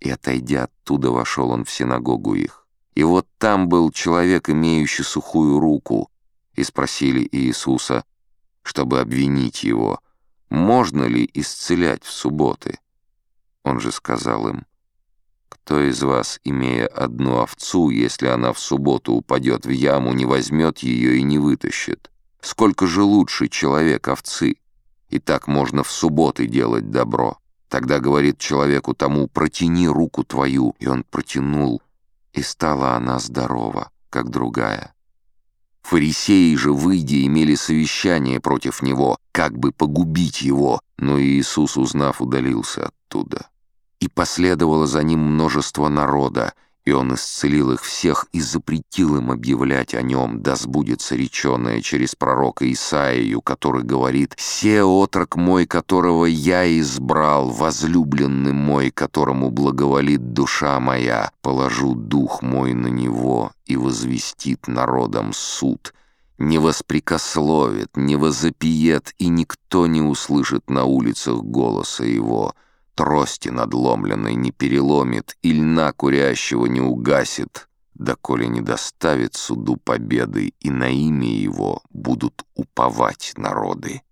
И, отойдя оттуда, вошел он в синагогу их. И вот там был человек, имеющий сухую руку, и спросили Иисуса, чтобы обвинить его, можно ли исцелять в субботы. Он же сказал им, кто из вас, имея одну овцу, если она в субботу упадет в яму, не возьмет ее и не вытащит? Сколько же лучше человек овцы? И так можно в субботы делать добро. Тогда говорит человеку тому, протяни руку твою, и он протянул, и стала она здорова, как другая. Фарисеи же, выйдя, имели совещание против него, как бы погубить его, но Иисус, узнав, удалился оттуда. И последовало за ним множество народа, и он исцелил их всех и запретил им объявлять о нем, да сбудется реченое через пророка Исаию, который говорит «Се отрок мой, которого я избрал, возлюбленный мой, которому благоволит душа моя, положу дух мой на него и возвестит народом суд». Не воспрекословит, не возопиет, и никто не услышит на улицах голоса его — трости надломленной не переломит и льна курящего не угасит, доколе не доставит суду победы, и на имя его будут уповать народы.